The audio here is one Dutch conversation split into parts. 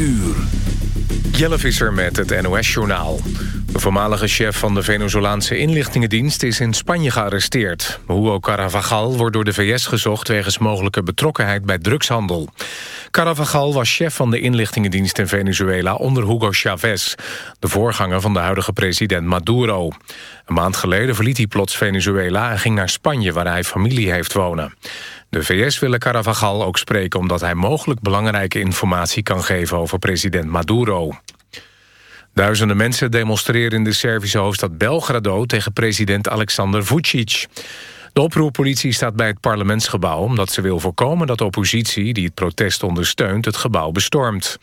uur. Jelle Visser met het NOS-journaal. De voormalige chef van de Venezolaanse inlichtingendienst is in Spanje gearresteerd. Hugo Caravagal wordt door de VS gezocht wegens mogelijke betrokkenheid bij drugshandel. Caravagal was chef van de inlichtingendienst in Venezuela onder Hugo Chavez, de voorganger van de huidige president Maduro. Een maand geleden verliet hij plots Venezuela en ging naar Spanje waar hij familie heeft wonen. De VS willen Caravagal ook spreken omdat hij mogelijk belangrijke informatie kan geven over president Maduro. Duizenden mensen demonstreren in de Servische hoofdstad Belgrado tegen president Alexander Vucic. De oproerpolitie staat bij het parlementsgebouw omdat ze wil voorkomen dat de oppositie die het protest ondersteunt het gebouw bestormt.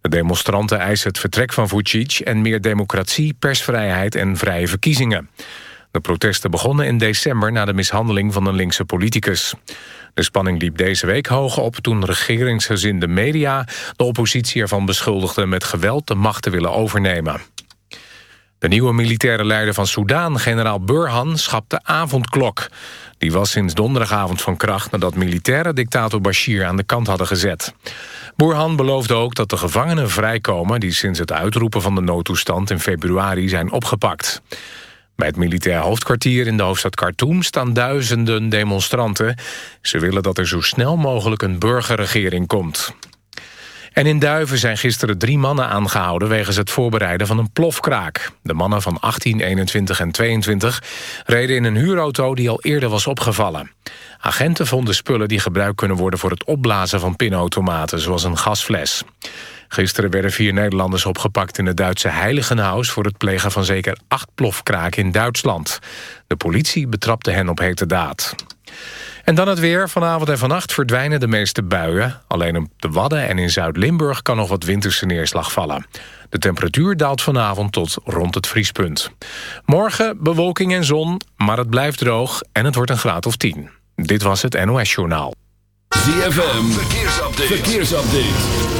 De demonstranten eisen het vertrek van Vucic en meer democratie, persvrijheid en vrije verkiezingen. De protesten begonnen in december na de mishandeling van een linkse politicus. De spanning liep deze week hoog op toen regeringsgezinde media... de oppositie ervan beschuldigden met geweld de macht te willen overnemen. De nieuwe militaire leider van Soudaan, generaal Burhan, schapt de avondklok. Die was sinds donderdagavond van kracht nadat militaire dictator Bashir aan de kant hadden gezet. Burhan beloofde ook dat de gevangenen vrijkomen... die sinds het uitroepen van de noodtoestand in februari zijn opgepakt. Bij het militair hoofdkwartier in de hoofdstad Khartoum staan duizenden demonstranten. Ze willen dat er zo snel mogelijk een burgerregering komt. En in Duiven zijn gisteren drie mannen aangehouden... wegens het voorbereiden van een plofkraak. De mannen van 18, 21 en 22 reden in een huurauto die al eerder was opgevallen. Agenten vonden spullen die gebruikt kunnen worden... voor het opblazen van pinautomaten, zoals een gasfles. Gisteren werden vier Nederlanders opgepakt in het Duitse Heiligenhaus... voor het plegen van zeker acht plofkraken in Duitsland. De politie betrapte hen op hete daad. En dan het weer. Vanavond en vannacht verdwijnen de meeste buien. Alleen op de Wadden en in Zuid-Limburg kan nog wat winterse neerslag vallen. De temperatuur daalt vanavond tot rond het vriespunt. Morgen bewolking en zon, maar het blijft droog en het wordt een graad of 10. Dit was het NOS Journaal. ZFM, verkeersupdate. verkeersupdate.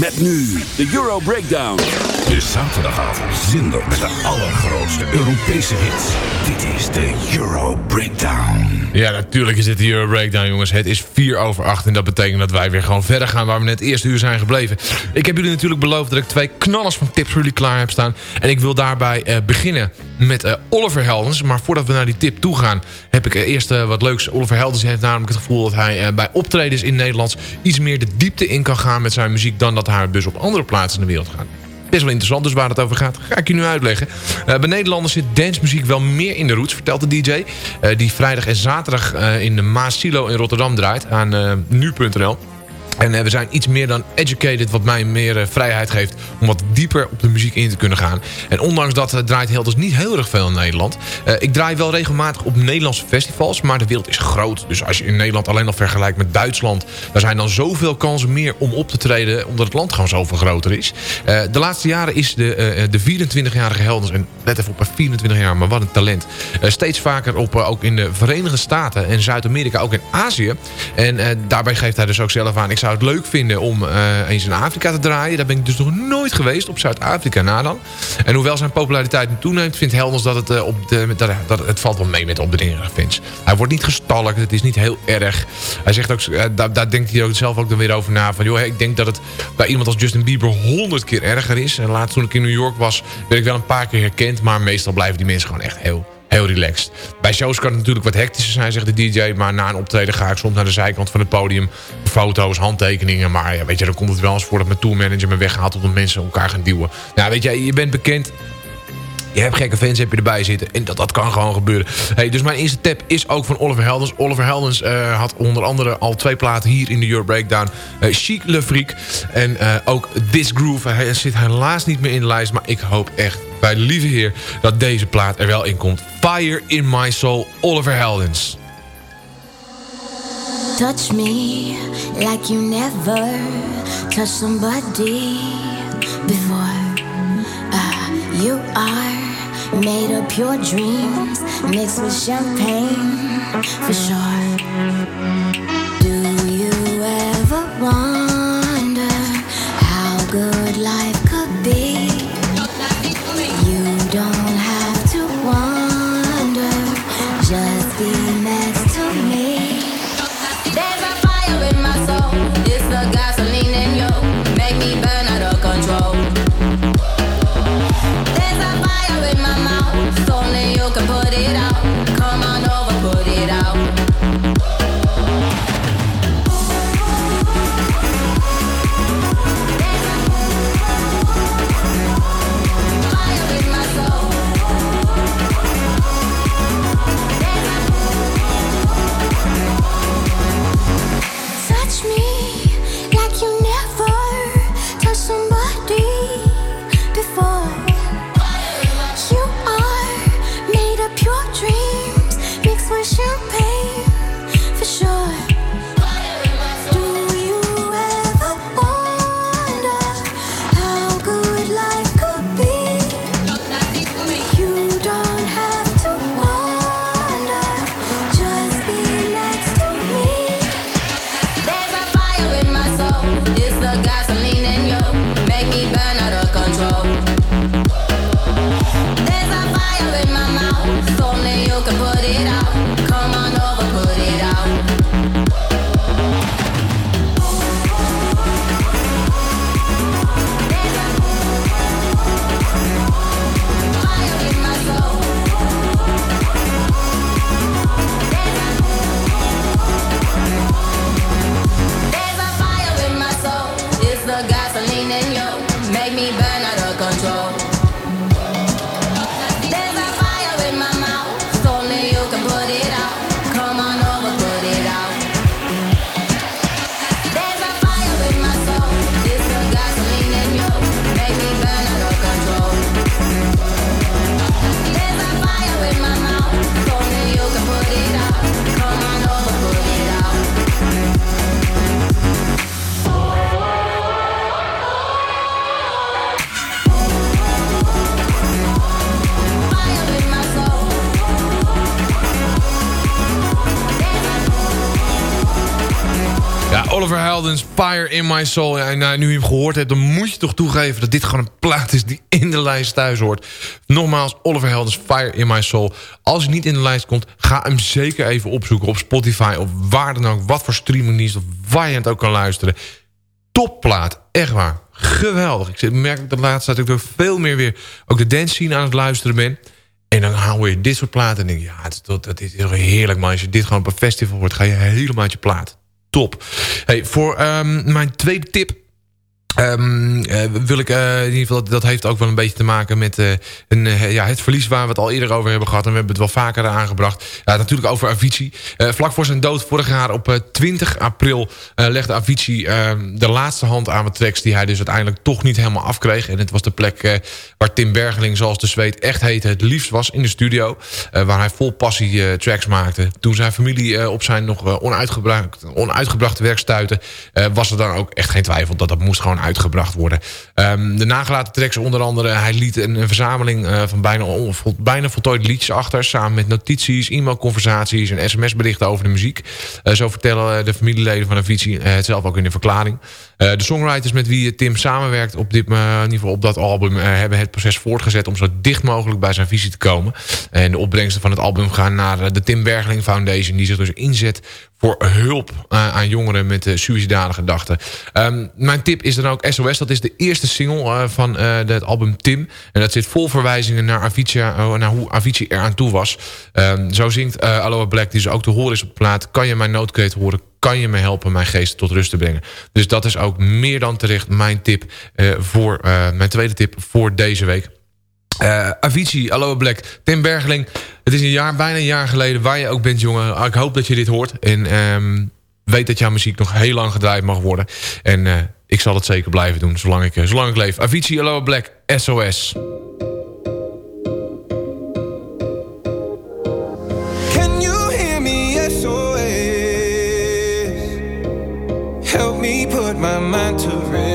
Met nu de Euro Breakdown. De zaterdagavond zinder met de allergrootste Europese hits. Dit is de Euro Breakdown. Ja, natuurlijk is dit de Euro Breakdown, jongens. Het is 4 over 8 en dat betekent dat wij weer gewoon verder gaan... waar we net het eerste uur zijn gebleven. Ik heb jullie natuurlijk beloofd dat ik twee knallers van tips voor jullie klaar heb staan. En ik wil daarbij eh, beginnen met eh, Oliver Heldens. Maar voordat we naar die tip toe gaan, heb ik eh, eerst eh, wat leuks. Oliver Heldens heeft namelijk het gevoel dat hij bij optredens in Nederlands... iets meer de diepte in kan gaan met zijn muziek... dan dat hij dus op andere plaatsen in de wereld gaat. Best wel interessant, dus waar het over gaat, ga ik je nu uitleggen. Bij Nederlanders zit dancemuziek wel meer in de roots, vertelt de DJ. die vrijdag en zaterdag in de Maas Silo in Rotterdam draait aan nu.nl. En eh, we zijn iets meer dan educated, wat mij meer eh, vrijheid geeft... om wat dieper op de muziek in te kunnen gaan. En ondanks dat eh, draait Helders niet heel erg veel in Nederland. Ik draai wel regelmatig op Nederlandse festivals... maar de wereld is groot. Dus als je in Nederland alleen nog vergelijkt met Duitsland... daar zijn dan zoveel kansen meer om op te treden... omdat het land gewoon zoveel groter is. De laatste jaren is de, eh, de 24-jarige Helders... en let even op, 24 jaar, maar wat een talent... steeds vaker op, ook in de Verenigde Staten en Zuid-Amerika... ook in Azië. En daarbij geeft hij dus ook zelf aan... zou het leuk vinden om eh, eens in Afrika te draaien. Daar ben ik dus nog nooit geweest, op Zuid-Afrika na dan. En hoewel zijn populariteit nu toeneemt... vindt Helders dat het, eh, op de, dat, het valt wel mee met opdringerige fans. Hij wordt niet gestalkt, het is niet heel erg. Hij zegt ook, eh, daar, daar denkt hij ook zelf ook dan weer over na. Van, joh, ik denk dat het bij iemand als Justin Bieber honderd keer erger is. En laatst toen ik in New York was, werd ik wel een paar keer herkend. Maar meestal blijven die mensen gewoon echt heel heel relaxed. Bij shows kan het natuurlijk wat hectischer zijn, zegt de DJ. Maar na een optreden ga ik soms naar de zijkant van het podium. Foto's, handtekeningen. Maar ja, weet je, dan komt het wel eens voor dat mijn tourmanager me weghaalt... omdat mensen elkaar gaan duwen. Nou, weet je, je bent bekend... Je hebt gekke fans heb je erbij zitten. En dat, dat kan gewoon gebeuren. Hey, dus mijn eerste tap is ook van Oliver Heldens. Oliver Heldens eh, had onder andere al twee platen hier in de Euro Breakdown. Eh, Chic Le Freak. En eh, ook This Groove. Hij zit helaas niet meer in de lijst. Maar ik hoop echt bij de lieve heer dat deze plaat er wel in komt. Fire in My Soul, Oliver Heldens. Touch me like you never touched somebody before. Uh, you are made of pure dreams mixed with champagne for sure. Do you ever wonder how good life In My Soul. En nou, nu je hem gehoord hebt, dan moet je toch toegeven... dat dit gewoon een plaat is die in de lijst thuis hoort. Nogmaals, Oliver Heldens, Fire in My Soul. Als hij niet in de lijst komt, ga hem zeker even opzoeken... op Spotify of waar dan ook, wat voor streamingdienst... of waar je het ook kan luisteren. Topplaat, echt waar. Geweldig. Ik merk ook de laatste dat ik er veel meer weer... ook de dance scene aan het luisteren ben... En dan hou je dit soort platen en denk je... ja, dat, dat is toch heerlijk man. Als je dit gewoon op een festival wordt... ga je helemaal uit je plaat. Top. Hey, voor ehm, mijn tweede tip... Ehm, eh, wil ik eh, in ieder geval, dat heeft ook wel een beetje te maken met eh, een, ja, het verlies waar we het al eerder over hebben gehad. En we hebben het wel vaker aangebracht. Natuurlijk over Avicii. Vlak voor zijn dood vorig jaar op eh, 20 april legde Avicii eh, de laatste hand aan wat tracks die hij dus uiteindelijk toch niet helemaal afkreeg. En het was de plek waar Tim Bergeling, zoals de zweet echt heette, het liefst was in de studio. Waar hij vol passie tracks maakte. Toen zijn familie op zijn nog onuitgebracht, onuitgebrachte werk stuitte, was er dan ook echt geen twijfel dat dat moest gewoon uitgebracht worden. Ehm, de nagelaten tracks onder andere, hij liet een, verzameling eh, van bijna, on- bijna voltooide liedjes achter. Samen met notities, e-mailconversaties en sms-berichten over de muziek. Eh, zo vertellen de familieleden van Avicii eh, het zelf ook in de verklaring. Eh, de songwriters met wie Tim samenwerkt op, dit, eh, geval op dat album... eh, hebben het proces voortgezet om zo dicht mogelijk bij zijn visie te komen. En de opbrengsten van het album gaan naar eh, de Tim Bergeling Foundation... die zich dus inzet voor hulp eh, aan jongeren met uh, suïcidale gedachten. Ehm, mijn tip is dan ook SOS. Dat is de eerste single eh, van eh, het album Tim. En dat zit vol verwijzingen naar, Avicii, eh, naar hoe Avicii eraan toe was. Ehm, zo zingt eh Aloha Black, die ze ook te horen is op de plaat... kan je mijn noodkreet horen, kan je me helpen mijn geest tot rust te brengen. Dus dat is ook meer dan terecht mijn tip eh, voor eh, mijn tweede tip voor deze week. Eh Avicii, Aloha Black, Tim Bergeling. Het is een jaar, bijna een jaar geleden waar je ook bent, jongen. Ik hoop dat je dit hoort. En ehm, weet dat jouw muziek nog heel lang gedraaid mag worden. En eh, ik zal het zeker blijven doen, zolang ik, eh, zolang ik leef. Avicii, Aloha Black, SOS. Put my mind to.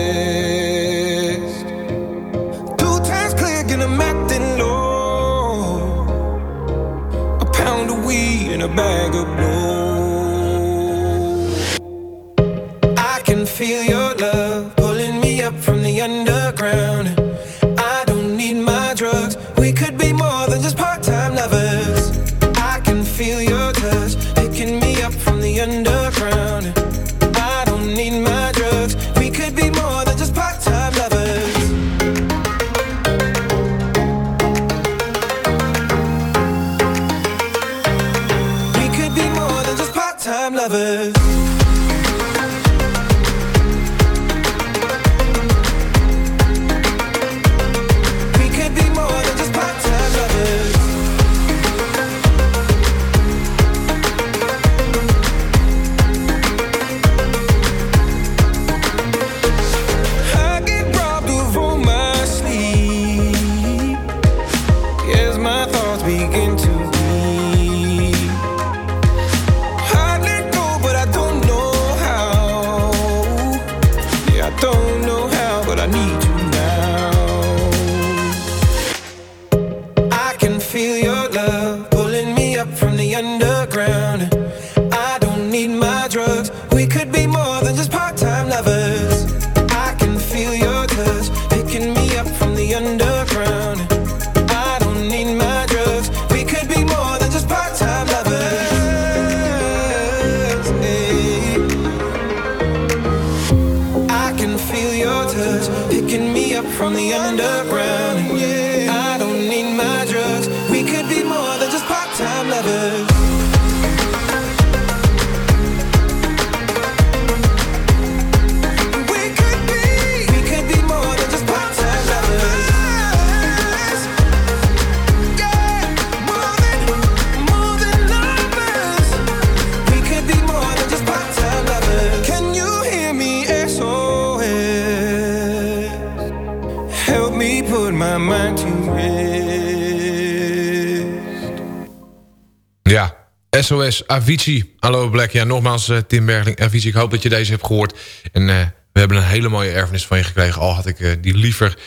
SOS, Avicii, Hallo Black. Ja, nogmaals eh, Tim Bergeling, Avicii. Ik hoop dat je deze hebt gehoord. En eh, we hebben een hele mooie erfenis van je gekregen. Al had ik eh, die liever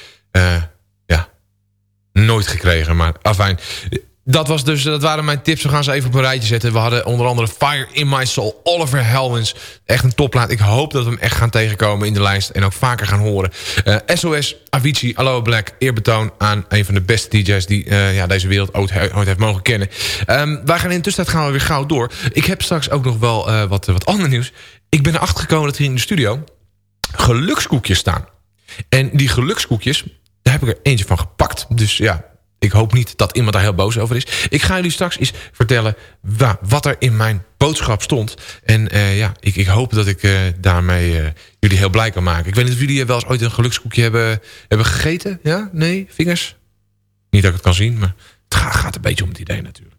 ja, nooit gekregen. Maar afijn. Dat, was dus, dat waren mijn tips. We gaan ze even op een rijtje zetten. We hadden onder andere Fire in My Soul, Oliver Helwins. Echt een topplaat. Ik hoop dat we hem echt gaan tegenkomen in de lijst. En ook vaker gaan horen. Eh, SOS, Avicii, Aloha Black. Eerbetoon aan een van de beste DJ's die eh, ja, deze wereld ooit, ooit heeft mogen kennen. Ehm, wij gaan in de tussentijd gaan we weer gauw door. Ik heb straks ook nog wel eh, wat, wat ander nieuws. Ik ben erachter gekomen dat hier in de studio gelukskoekjes staan. En die gelukskoekjes, daar heb ik er eentje van gepakt. Dus ja, Ik hoop niet dat iemand daar heel boos over is. Ik ga jullie straks eens vertellen wa- wat er in mijn boodschap stond. En eh, ja, ik, ik hoop dat ik eh, daarmee eh, jullie heel blij kan maken. Ik weet niet of jullie wel eens ooit een gelukskoekje hebben, hebben gegeten. Ja? Nee? Vingers? Niet dat ik het kan zien, maar het gaat, een beetje om het idee natuurlijk.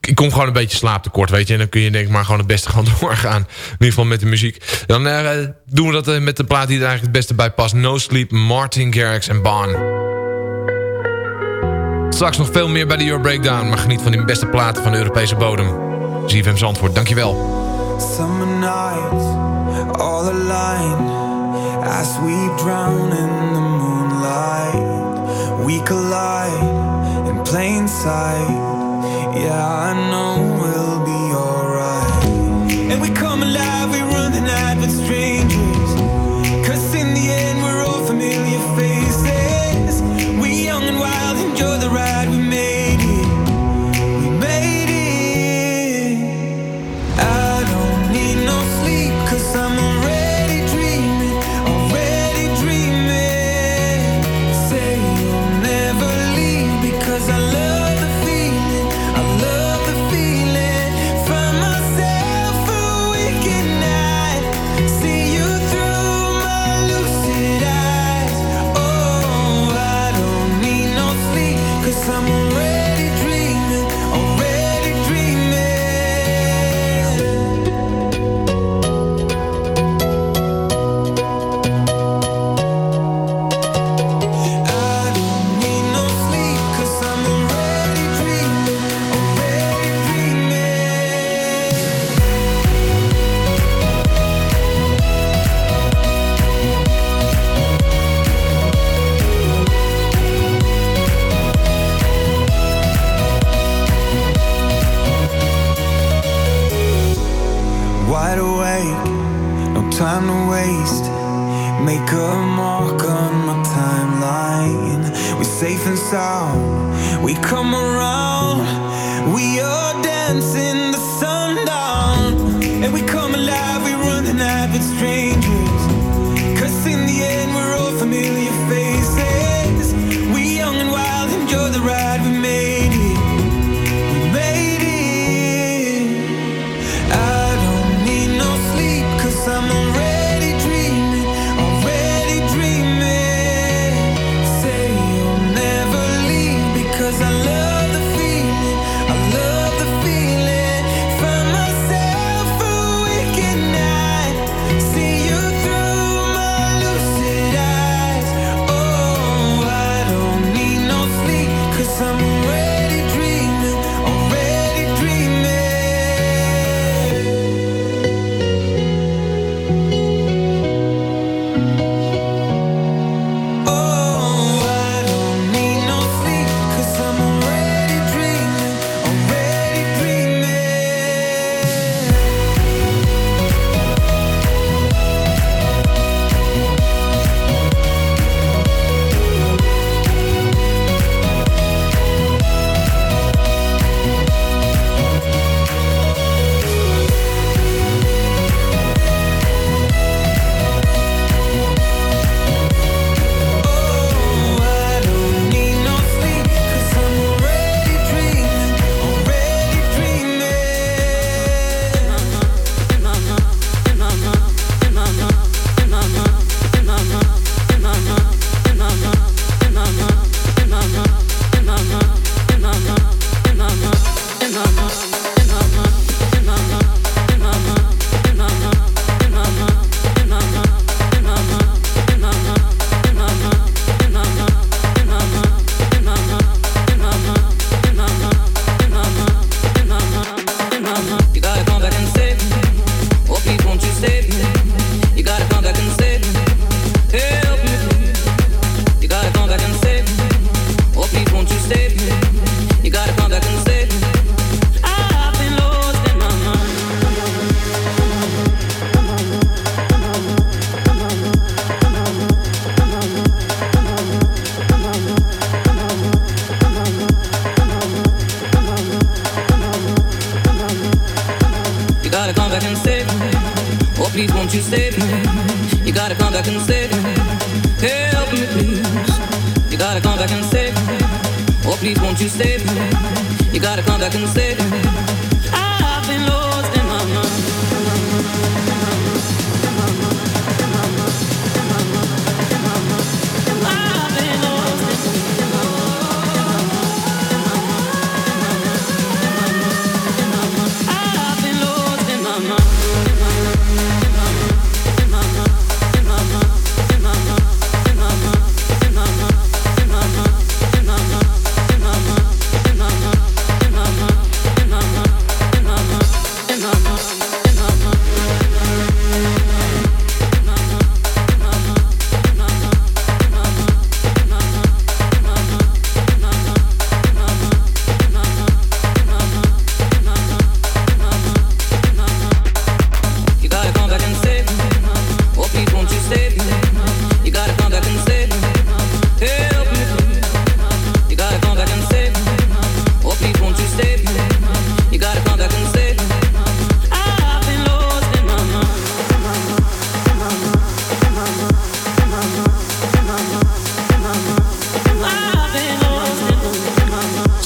Ik kom gewoon een beetje slaaptekort, weet je. En dan kun je denk ik maar gewoon het beste gaan doorgaan. In ieder geval met de muziek. Dan doen we dat met de plaat die er eigenlijk het beste bij past. No Sleep, Martin Garrix en Baan. Straks nog veel meer bij de Euro Breakdown. Maar geniet van die beste platen van de Europese bodem. ZFM Zandvoort, dankjewel. Summer nights, all aligned As we drown in the moonlight We collide in plain sight Yeah, I know we'll be alright And we come alive, sound. We come around.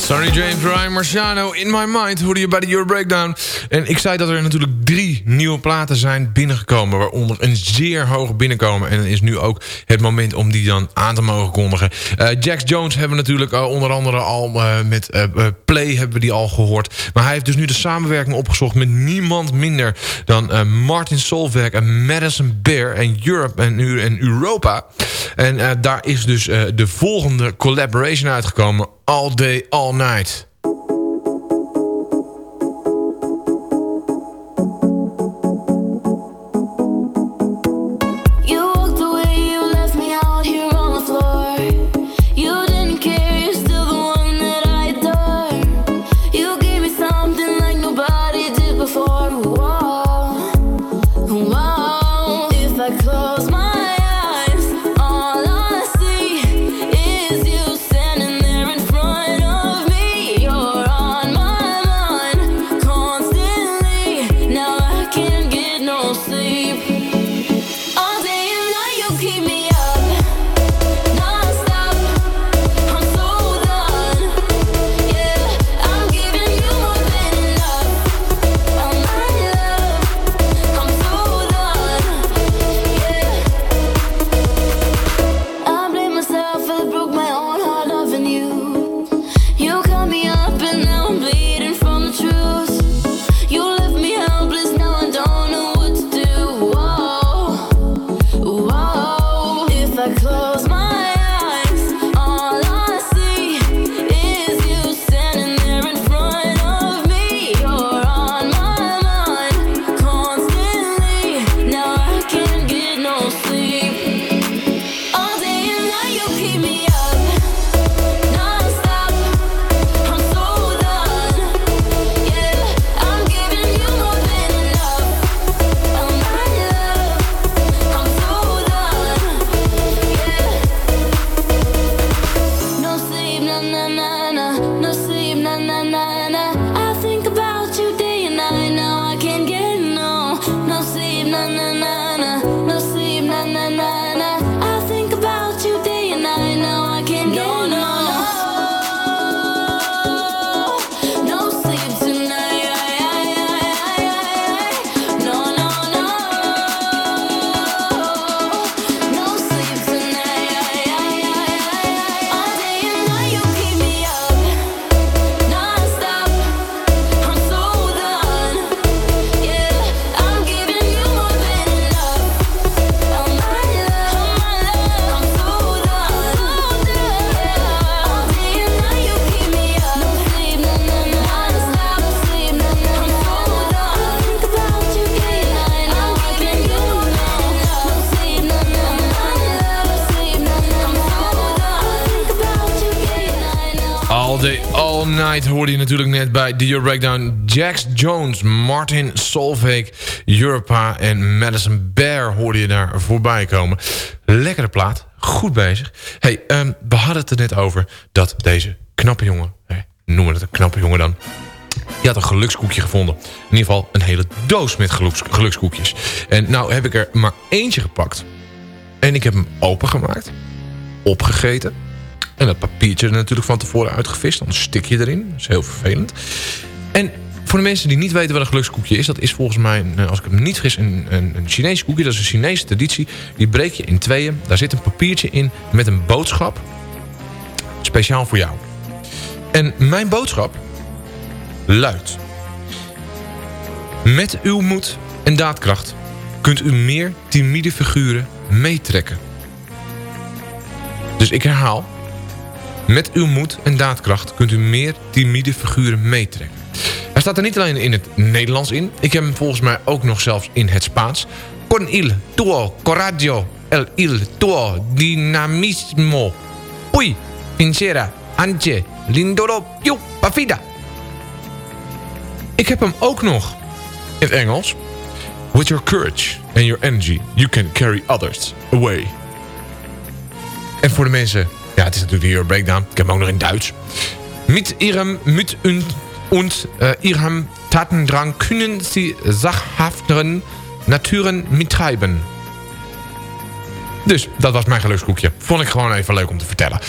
Sorry James Ryan Marciano, In My Mind hoorde je bij de Euro Breakdown. En ik zei dat er natuurlijk drie nieuwe platen zijn binnengekomen... waaronder een zeer hoog binnenkomen. En dan is nu ook het moment om die dan aan te mogen kondigen. Uh, Jax Jones hebben we natuurlijk eh, onder andere al eh, met Play hebben we die al gehoord. Maar hij heeft dus nu de samenwerking opgezocht met niemand minder... dan Martin Solveig en Madison Bear en Europe en, en Europa. En daar is dus de volgende collaboration uitgekomen All Day, All Night. Hoorde je natuurlijk net bij The Euro Breakdown. Jax Jones, Martin Solveig, Europa en Madison Bear hoorde je daar voorbij komen. Lekkere plaat, goed bezig. Hey, ehm, we hadden het er net over dat deze knappe jongen, hey, noemen we het een knappe jongen dan... Die had een gelukskoekje gevonden. In ieder geval een hele doos met gelukskoekjes. En nou heb ik er maar eentje gepakt. En ik heb hem opengemaakt, opgegeten en dat papiertje er natuurlijk van tevoren uitgevist. Dan stik je erin. Dat is heel vervelend. En voor de mensen die niet weten wat een gelukskoekje is... dat is volgens mij, eh, als ik me niet vergis, een, een, een Chinees koekje. Dat is een Chinese traditie. Die breek je in tweeën. Daar zit een papiertje in met een boodschap. Speciaal voor jou. En mijn boodschap luidt... Met uw moed en daadkracht kunt u meer timide figuren meetrekken. Dus ik herhaal. Met uw moed en daadkracht kunt u meer timide figuren meetrekken. Hij staat er niet alleen in het Nederlands in. Ik heb hem volgens mij ook nog zelfs in het Spaans. Con il tuo coraggio, el il tuo dinamismo. Pui, sincera, anche, lindoro, più, pafida. Ik heb hem ook nog in het Engels. With your courage and your energy, you can carry others away. En voor de mensen... Het is natuurlijk de Euro Breakdown. Ik heb hem ook nog in Duits. Ihrem mit und, und äh, ihrem Tatendrang können sie sachhafteren Naturen mittreiben. Dus, dat was mijn gelukskoekje. Vond ik gewoon even leuk om te vertellen.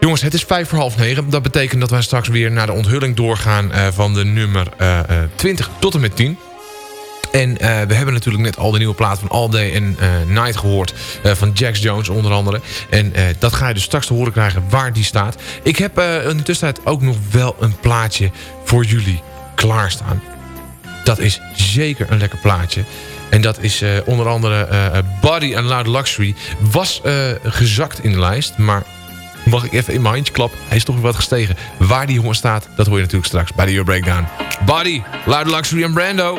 Jongens, het is vijf voor half negen. Dat betekent dat wij straks weer naar de onthulling doorgaan... eh, van de nummer eh, eh, 20 tot en met 10. En eh, we hebben natuurlijk net al de nieuwe plaat van All Day and eh, Night gehoord. eh, van Jax Jones onder andere. En dat ga je dus straks te horen krijgen waar die staat. Ik heb in de tussentijd ook nog wel een plaatje voor jullie klaarstaan. Dat is zeker een lekker plaatje. En dat is onder andere Body and Loud Luxury. Was gezakt in de lijst, maar mag ik even in mijn handje klappen? Hij is toch weer wat gestegen. Waar die jongen staat, dat hoor je natuurlijk straks bij de Euro Breakdown. Body, Loud Luxury en Brando.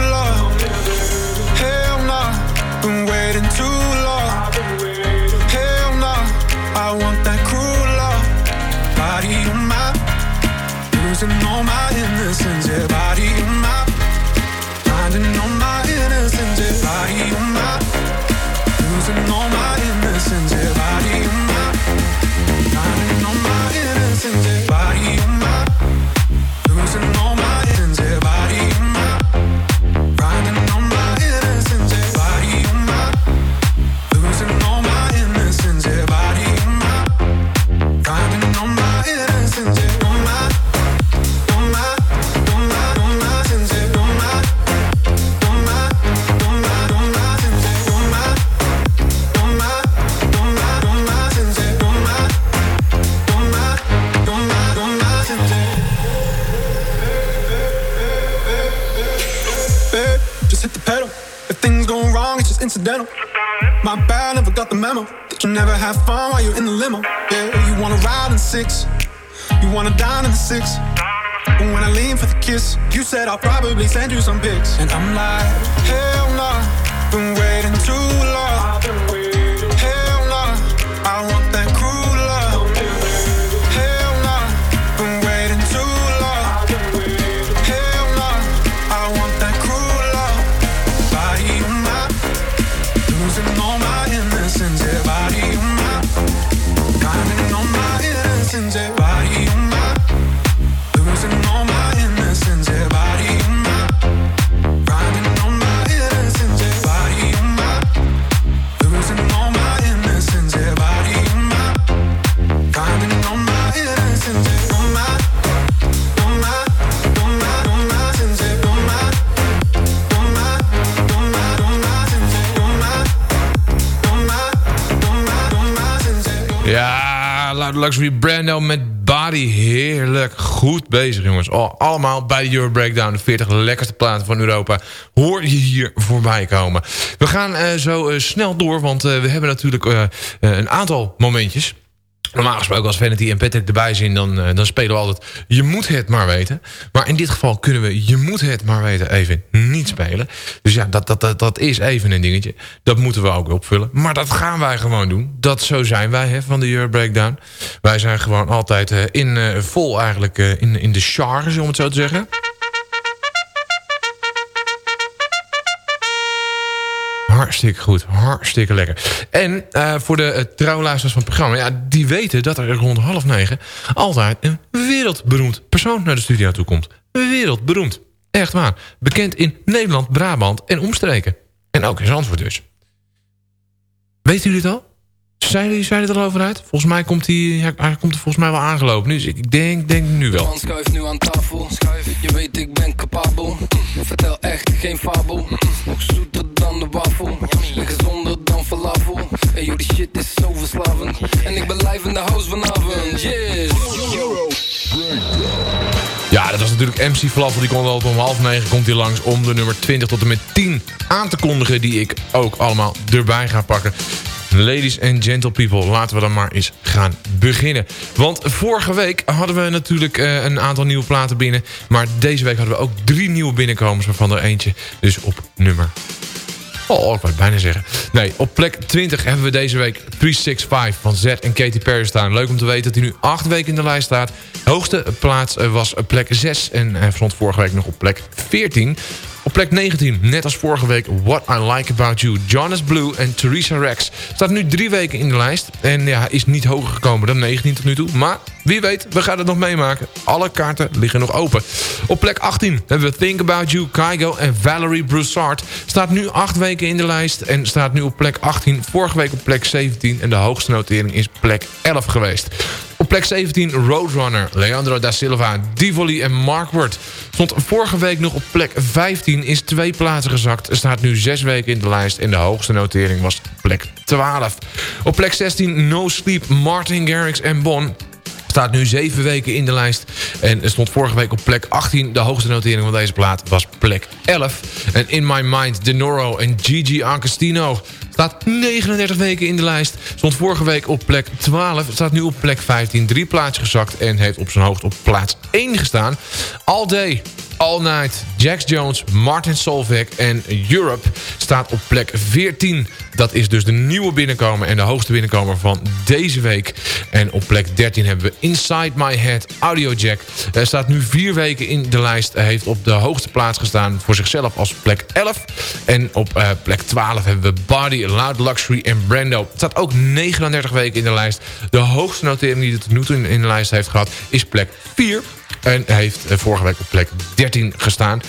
innocence. Yeah, memo. That you never have fun while you're in the limo. Yeah, you wanna ride in six. You wanna dine in the six. But when I lean for the kiss, you said I'll probably send you some pics. And I'm like, hell nah, been waiting too long. Luxury Brando met Body. Heerlijk. Goed bezig, jongens. Oh, allemaal bij de Euro Breakdown. De 40 lekkerste platen van Europa. Hoor je hier voorbij komen. We gaan eh, zo eh, snel door, want eh, we hebben natuurlijk een aantal momentjes. Normaal gesproken als Vanity en Patrick erbij zijn... Dan, eh, dan spelen we altijd Je moet het maar weten. Maar in dit geval kunnen we Je moet het maar weten even niet spelen. Dus ja, dat, dat, dat, dat is even een dingetje. Dat moeten we ook opvullen. Maar dat gaan wij gewoon doen. Dat zo zijn wij hè, van de Euro Breakdown. Wij zijn gewoon altijd eh, in, eh, vol eigenlijk in, in de charge, om het zo te zeggen. Hartstikke goed, hartstikke lekker. En eh, voor de uh, van het programma... Ja, die weten dat er rond half negen... altijd een wereldberoemd persoon naar de studio toe komt. Wereldberoemd. Echt waar. Bekend in Nederland, Brabant en omstreken. En ook in Zandvoort dus. Weten jullie het al? Zijn jullie zijn er al over uit? Volgens mij komt hij, ja, hij komt er volgens mij wel aangelopen. Dus ik denk, denk nu wel. Man schuift nu aan tafel. Je weet ik ben capabel. Vertel echt geen fabel. Nog zoeter dan de wafel. En gezonder dan falafel. En joh, die shit is zo verslavend. En ik ben live in de house vanavond. Yes. Ja, dat was natuurlijk MC Falafel. Die komt altijd om half negen komt hij langs om de nummer 20 tot en met 10 aan te kondigen. Die ik ook allemaal erbij ga pakken. Ladies and gentle people, laten we dan maar eens gaan beginnen. Want vorige week hadden we natuurlijk uh, een aantal nieuwe platen binnen. Maar deze week hadden we ook drie nieuwe binnenkomers, waarvan er eentje dus op nummer... Oh, ik wou het bijna zeggen. Nee, op plek 20 hebben we deze week 365 van Z en Katy Perry staan. Leuk om te weten dat hij nu acht weken in de lijst staat. Hoogste plaats was plek 6 en hij stond vorige week nog op plek 14. Op plek 19, net als vorige week, What I Like About You. Jonas Blue en Theresa Rex. Staat nu drie weken in de lijst. En ja, is niet hoger gekomen dan 19 tot nu toe. Maar wie weet, we gaan het nog meemaken. Alle kaarten liggen nog open. Op plek 18 hebben we Think About You, Kygo en Valerie Broussard. Staat nu acht weken in de lijst en staat nu op plek 18. Vorige week op plek 17 en de hoogste notering is plek 11 geweest. Op plek 17 Roadrunner, Leandro da Silva, Divoli en Mark Ward. Stond vorige week nog op plek 15, is twee plaatsen gezakt. Staat nu zes weken in de lijst en de hoogste notering was plek 12. Op plek 16 No Sleep, Martin Garrix en Bon. Staat nu zeven weken in de lijst. En stond vorige week op plek 18. De hoogste notering van deze plaat was plek 11. En In My Mind, Denoro en Gigi Agostino. Staat 39 weken in de lijst. Stond vorige week op plek 12. Staat nu op plek 15. Drie plaatsen gezakt. En heeft op zijn hoogte op plaats 1 gestaan. All Day, All Night, Jax Jones, Martin Solveig en Europe staat op plek 14. Dat is dus de nieuwe binnenkomer en de hoogste binnenkomer van deze week. En op plek 13 hebben we Inside My Head, Audio Jack. Hij staat nu vier weken in de lijst. Heeft op de hoogste plaats gestaan voor zichzelf als plek 11. En op uh, plek 12 hebben we Body, Loud Luxury en Brando. Het staat ook 39 weken in de lijst. De hoogste notering die het nu toe in de lijst heeft gehad is plek 4. En heeft vorige week op plek 13 gestaan.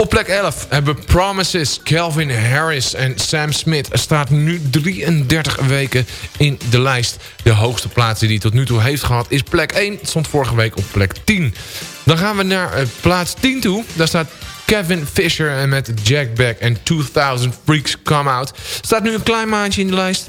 Op plek 11 hebben Promises, Calvin Harris en Sam Smith. Staat nu 33 weken in de lijst. De hoogste plaats die hij tot nu toe heeft gehad is plek 1. Het stond vorige week op plek 10. Dan gaan we naar plaats 10 toe. Daar staat Kevin Fisher met Jack Beck en 2000 Freaks Come Out. Staat nu een klein maandje in de lijst.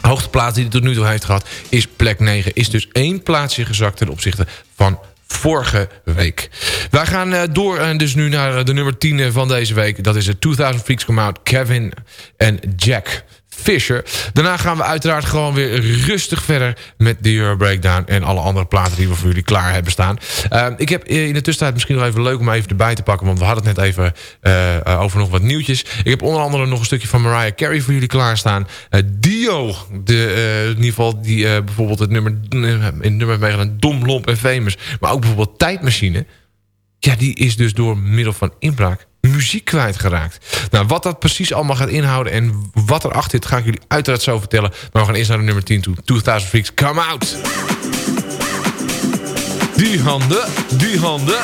De hoogste plaats die hij tot nu toe heeft gehad is plek 9. Is dus één plaatsje gezakt ten opzichte van vorige week. Wij gaan uh, door en dus nu naar de nummer 10 van deze week. Dat is het 2000 Freaks Come Out, Kevin en Jack Fisher. Daarna gaan we uiteraard gewoon weer rustig verder met de Euro Breakdown... en alle andere platen die we voor jullie klaar hebben staan. Uh, ik heb in de tussentijd misschien wel even leuk om even erbij te pakken... want we hadden het net even uh, over nog wat nieuwtjes. Ik heb onder andere nog een stukje van Mariah Carey voor jullie klaarstaan. Uh, Dio, de, in ieder geval die bijvoorbeeld het nummer, in het nummer meegedaan... Dom, Lomp en Famous. Maar ook bijvoorbeeld Tijdmachine... Ja, die is dus door middel van inbraak muziek kwijtgeraakt. Nou, wat dat precies allemaal gaat inhouden en wat erachter zit... ga ik jullie uiteraard zo vertellen. Maar we gaan eerst naar de nummer 10 toe. 2000 Freaks, come out! Die handen, die handen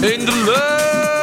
in de lucht!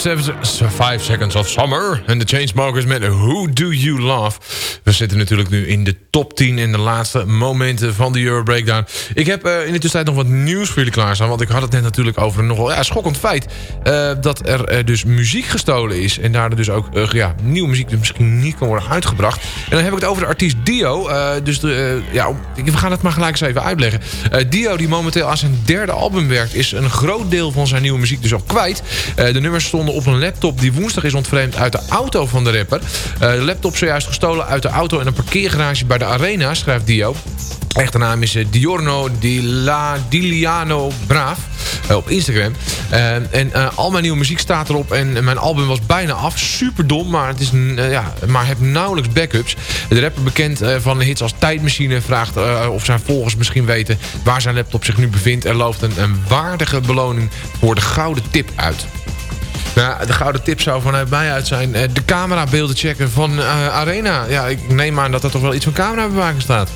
5 Seconds of Summer. En de Chainsmokers met Who Do You Love. We zitten natuurlijk nu in de top 10 in de laatste momenten van de Euro Breakdown. Ik heb eh, in de tussentijd nog wat nieuws voor jullie klaarstaan. Want ik had het net natuurlijk over een nogal ja, schokkend feit. Eh, dat er eh, dus muziek gestolen is. En daar dus ook ja, nieuwe muziek die misschien niet kan worden uitgebracht. En dan heb ik het over de artiest Dio. dus de, ja, we gaan het maar gelijk eens even uitleggen. Dio die momenteel aan zijn derde album werkt... is een groot deel van zijn nieuwe muziek dus al kwijt. de nummers stonden op een laptop die woensdag is ontvreemd uit de auto van de rapper. Eh, de laptop zojuist gestolen uit de auto in een parkeergarage bij de Arena, schrijft Dio. Echte naam is eh, Diorno Di La Diliano Braaf eh, op Instagram. En al mijn nieuwe muziek staat erop en mijn album was bijna af. Super dom, maar, het is, ja, maar heb nauwelijks backups. De rapper bekend van hits als Tijdmachine vraagt of zijn volgers misschien weten waar zijn laptop zich nu bevindt. En looft een waardige beloning voor de gouden tip uit. Nou, de gouden tip zou vanuit mij uit zijn... eh, de camerabeelden checken van eh, Arena. Ja, ik neem aan dat er toch wel iets van camerabewaking staat.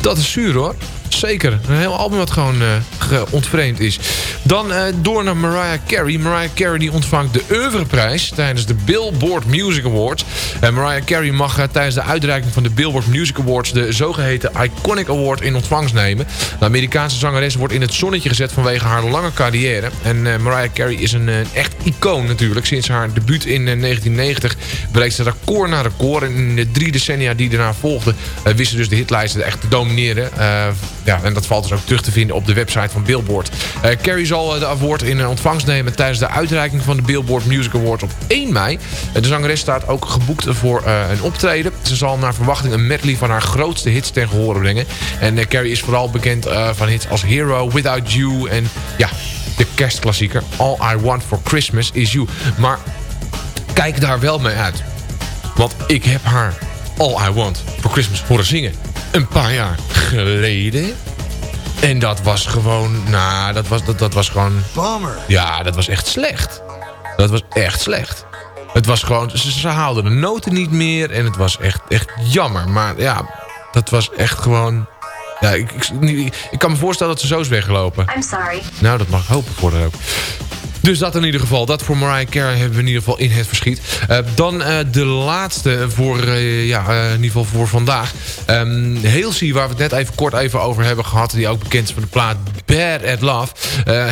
Dat is zuur hoor. Zeker. Een heel album wat gewoon, eh, ge- ontvreemd is. Dan eh, door naar Mariah Carey. Mariah Carey die ontvangt de Oeuvreprijs tijdens de Billboard Music Awards. En Mariah Carey mag eh, tijdens de uitreiking van de Billboard Music Awards... de zogeheten Iconic Award in ontvangst nemen. De Amerikaanse zangeres wordt in het zonnetje gezet vanwege haar lange carrière. En eh, Mariah Carey is een eh, echt icoon natuurlijk. Sinds haar debuut in eh, 1990 breekt ze record na record. En in de drie decennia die daarna volgden... eh, wist ze dus de hitlijsten echt te domineren. Eh, ja, en dat valt dus ook terug te vinden op de website van Billboard. Eh, Carey zal eh, de award in ontvangst nemen... tijdens de uitreiking van de Billboard Music Awards op 1 mei. De zangeres staat ook geboekt voor eh, een optreden. Ze zal naar verwachting een medley van haar grootste hits ten gehore brengen. En eh, Carey is vooral bekend van hits als Hero, Without You... en ja, de kerstklassieker All I Want For Christmas Is You. Maar kijk daar wel mee uit. Want ik heb haar All I Want For Christmas horen zingen. Een paar jaar geleden. En dat was gewoon... Nou, dat was, dat, dat was gewoon... Bummer. Ja, dat was echt slecht. Dat was echt slecht. Het was gewoon... Ze, ze haalden de noten niet meer. En het was echt, echt jammer. Maar ja, dat was echt gewoon... Ja, ik, ik, ik kan me voorstellen dat ze zo is weggelopen. I'm sorry. Nou, dat mag ik hopen voor haar ook. Dus dat in ieder geval. Dat voor Mariah Carey hebben we in ieder geval in het verschiet. Eh, dan eh, de laatste voor, eh, ja, in ieder geval voor vandaag. Um, Halsey, waar we het net even kort even over hebben gehad. Die ook bekend is van de plaat Bad at Love.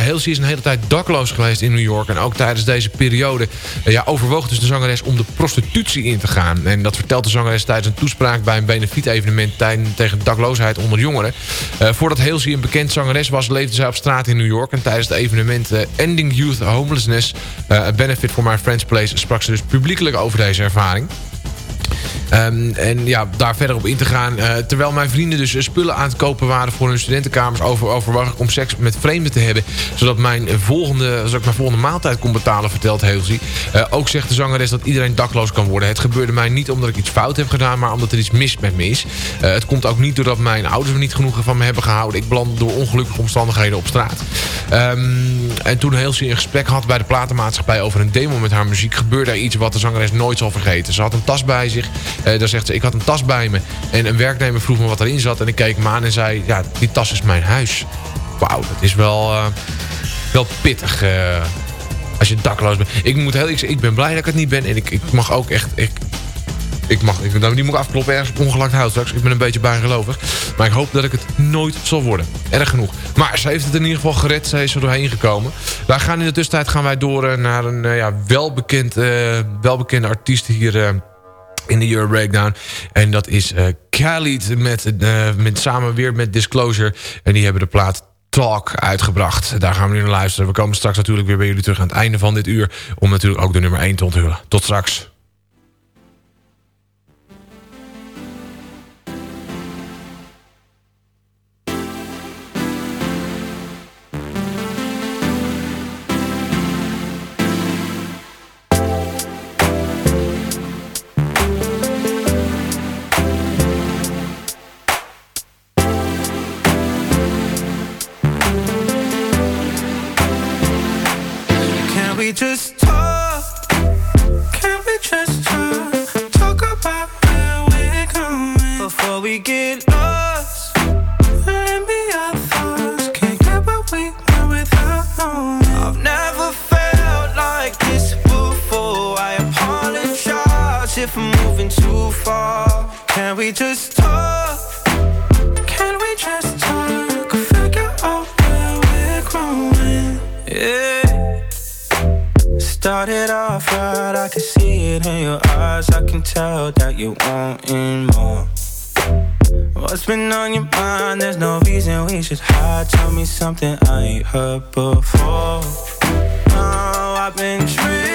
Halsey is een hele tijd dakloos geweest in New York. En ook tijdens deze periode ja, overwoog dus de zangeres om de prostitutie in te gaan. En dat vertelt de zangeres tijdens een toespraak bij een benefiet-evenement tegen dakloosheid onder jongeren. Voordat Halsey een bekend zangeres was, leefde zij op straat in New York. En tijdens het evenement Ending Youth Homelessness, A Benefit for My Friend's Place, sprak ze dus publiekelijk over deze ervaring. Um, en ja, daar verder op in te gaan. Uh, terwijl mijn vrienden dus spullen aan het kopen waren voor hun studentenkamers... Over, overwoog ik om seks met vreemden te hebben... zodat, mijn volgende, zodat ik mijn volgende maaltijd kon betalen, vertelt Halsey. Uh, ook zegt de zangeres dat iedereen dakloos kan worden. Het gebeurde mij niet omdat ik iets fout heb gedaan... maar omdat er iets mis met me is. Het komt ook niet doordat mijn ouders me niet genoeg van me hebben gehouden. Ik beland door ongelukkige omstandigheden op straat. Um, en toen Halsey een gesprek had bij de platenmaatschappij... over een demo met haar muziek... gebeurde er iets wat de zangeres nooit zal vergeten. Ze had een tas bij zich... Uh, daar zegt ze, ik had een tas bij me. En een werknemer vroeg me wat erin zat. En ik keek hem aan en zei, ja, die tas is mijn huis. Wauw, dat is wel, uh, wel pittig. Uh, als je dakloos bent. Ik moet heel ik, ik ben blij dat ik het niet ben. En ik, ik mag ook echt... Ik, ik mag, ik, nou, die moet afkloppen ergens ongelakt hout straks. Ik ben een beetje bijgelovig. Maar ik hoop dat ik het nooit zal worden. Erg genoeg. Maar ze heeft het in ieder geval gered. Ze is er doorheen gekomen. Wij gaan in de tussentijd gaan wij door naar een ja, welbekend, welbekende artiest hier... In de Euro Breakdown. En dat is uh, Khalid met, uh, met, samen weer met Disclosure. En die hebben de plaat Talk uitgebracht. Daar gaan we nu naar luisteren. We komen straks natuurlijk weer bij jullie terug aan het einde van dit uur. Om natuurlijk ook de nummer 1 te onthullen. Tot straks. Get lost. Let me our thoughts. Can't get what we want without knowing. I've never felt like this before. I apologize if I'm moving too far. Can we just talk? Can we just talk? Figure out where we're growing. Yeah. Started off right, I can see it in your eyes. I can tell that you wanting more. What's been on your mind? There's no reason we should hide. Tell me something I ain't heard before. Oh, I've been dreaming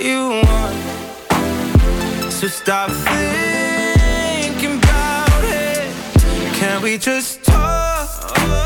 you want. So stop thinking about it. Can we just talk?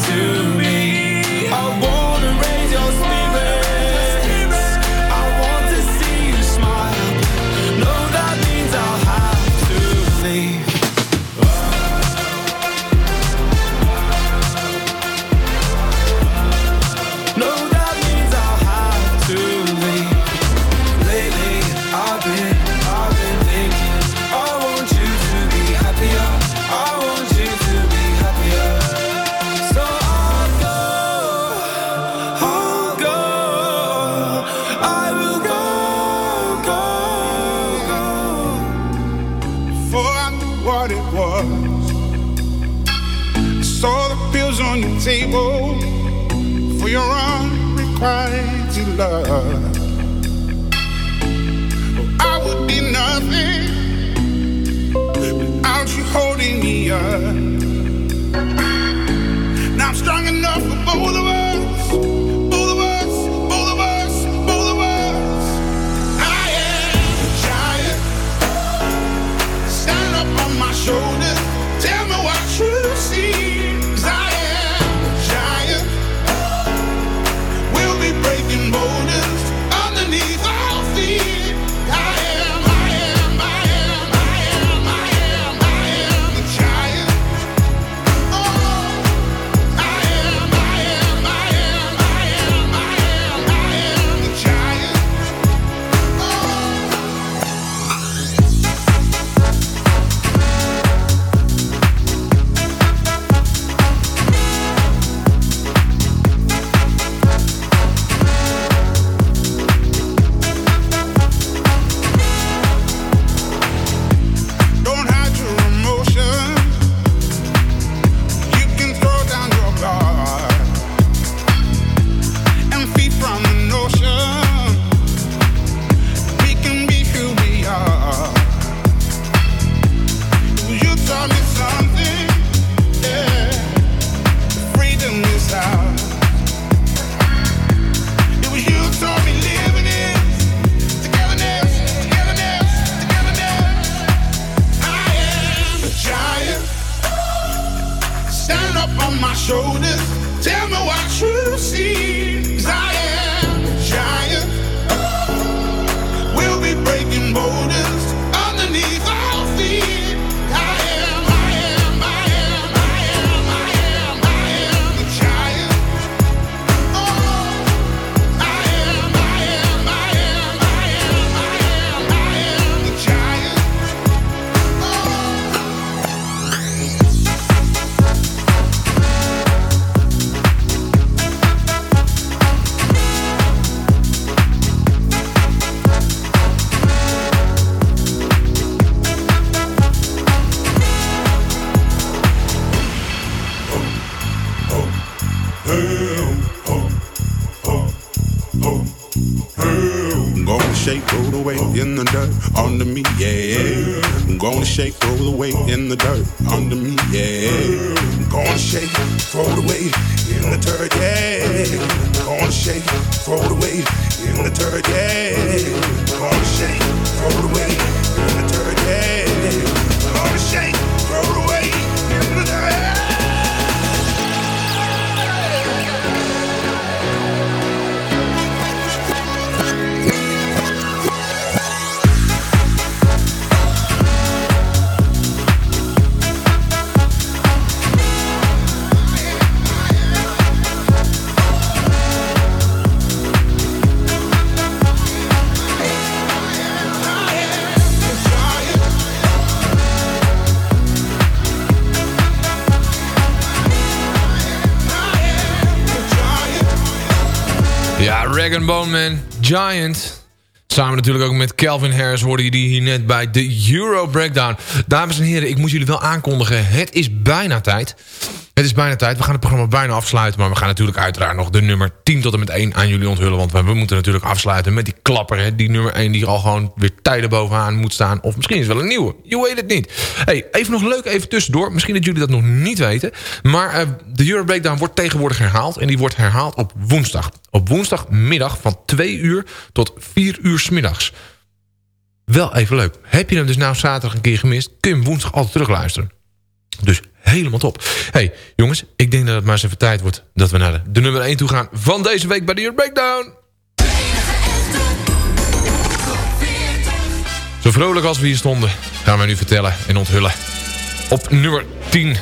Rag Bone Man, Giant. Samen natuurlijk ook met Calvin Harris hoorde je die hier net bij de Euro Breakdown. Dames en heren, ik moet jullie wel aankondigen. Het is bijna tijd. Het is bijna tijd. We gaan het programma bijna afsluiten. Maar we gaan natuurlijk uiteraard nog de nummer 10 tot en met 1 aan jullie onthullen. Want we moeten natuurlijk afsluiten met die klapper. Hè? Die nummer 1 die al gewoon weer tijden bovenaan moet staan. Of misschien is het wel een nieuwe. Je weet het niet. Hey, even nog leuk even tussendoor. Misschien dat jullie dat nog niet weten. Maar eh, de Euro Breakdown wordt tegenwoordig herhaald. En die wordt herhaald op woensdag. Op woensdagmiddag van 2 uur tot 4 uur 's middags. Wel even leuk. Heb je hem dus nou zaterdag een keer gemist... kun je hem woensdag altijd terugluisteren. Dus helemaal top. hey, jongens, ik denk dat het maar eens even tijd wordt... dat we naar de, nummer 1 toe gaan van deze week bij de Breakdown. Zo vrolijk als we hier stonden, gaan we nu vertellen en onthullen. Op nummer 10...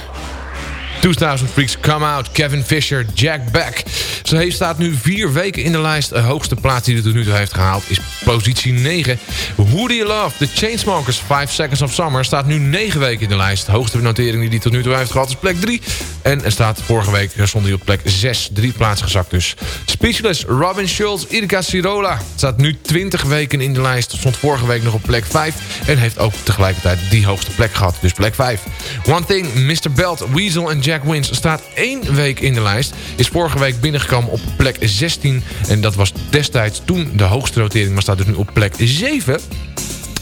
2000 Freaks Come Out, Kevin Fisher, Jack Beck. Ze heeft, staat nu vier weken in de lijst. De hoogste plaats die ze tot nu toe heeft gehaald is positie 9. Who Do You Love? The Chainsmokers, 5 Seconds of Summer, staat nu 9 weken in de lijst. De hoogste notering die hij tot nu toe heeft gehad is plek 3. En er staat vorige week stond hij op plek 6. Drie plaatsen gezakt dus. Speechless, Robin Schulz, Irika Sirola. Staat nu 20 weken in de lijst. Stond vorige week nog op plek 5. En heeft ook tegelijkertijd die hoogste plek gehad. Dus plek 5. One Thing, Mr. Belt, Weasel en Jack Wins staat één week in de lijst. Is vorige week binnengekomen op plek 16. En dat was destijds toen de hoogste notering. Maar staat dus nu op plek 7.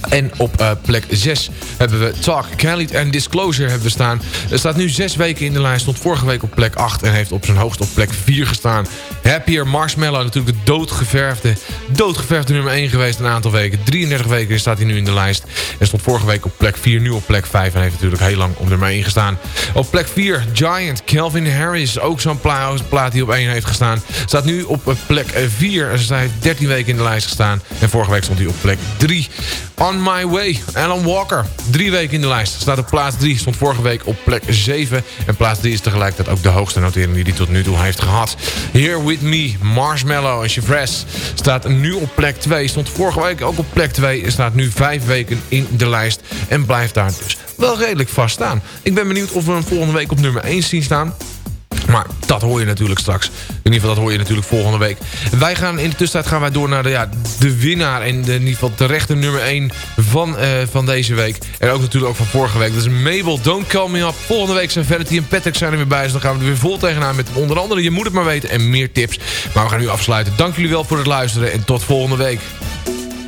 En op eh, plek 6 hebben we Talk, Khalid en Disclosure hebben we staan. Er staat nu 6 weken in de lijst. Stond vorige week op plek 8 en heeft op zijn hoogst op plek 4 gestaan. Happier Marshmallow, natuurlijk de doodgeverfde, doodgeverfde nummer 1 geweest een aantal weken. 33 weken staat hij nu in de lijst. En stond vorige week op plek 4, nu op plek 5. En heeft natuurlijk heel lang op nummer 1 gestaan. Op plek 4, Giant, Calvin Harris. Ook zo'n pla plaat die op 1 heeft gestaan. Staat nu op plek 4. Dus hij heeft 13 weken in de lijst gestaan. En vorige week stond hij op plek 3. On My Way, Alan Walker. Drie weken in de lijst. Staat op plaats 3. Stond vorige week op plek 7. En plaats 3 is tegelijkertijd ook de hoogste notering die hij tot nu toe heeft gehad. Here With Me, Marshmallow en Chevres staat nu op plek 2. Stond vorige week ook op plek 2. En staat nu 5 weken in de lijst. En blijft daar dus wel redelijk vast staan. Ik ben benieuwd of we hem volgende week op nummer 1 zien staan. Maar dat hoor je natuurlijk straks. In ieder geval, dat hoor je natuurlijk volgende week. Wij gaan in de tussentijd gaan wij door naar de, ja, de winnaar. En de, in ieder geval terechte nummer 1 van, eh, van deze week. En ook natuurlijk ook van vorige week. Dat is Mabel, Don't Call Me Up. Volgende week zijn Vanity en Patrick zijn er weer bij. Dus dan gaan we er weer vol tegenaan met onder andere Je Moet Het Maar Weten en meer tips. Maar we gaan nu afsluiten. Dank jullie wel voor het luisteren en tot volgende week.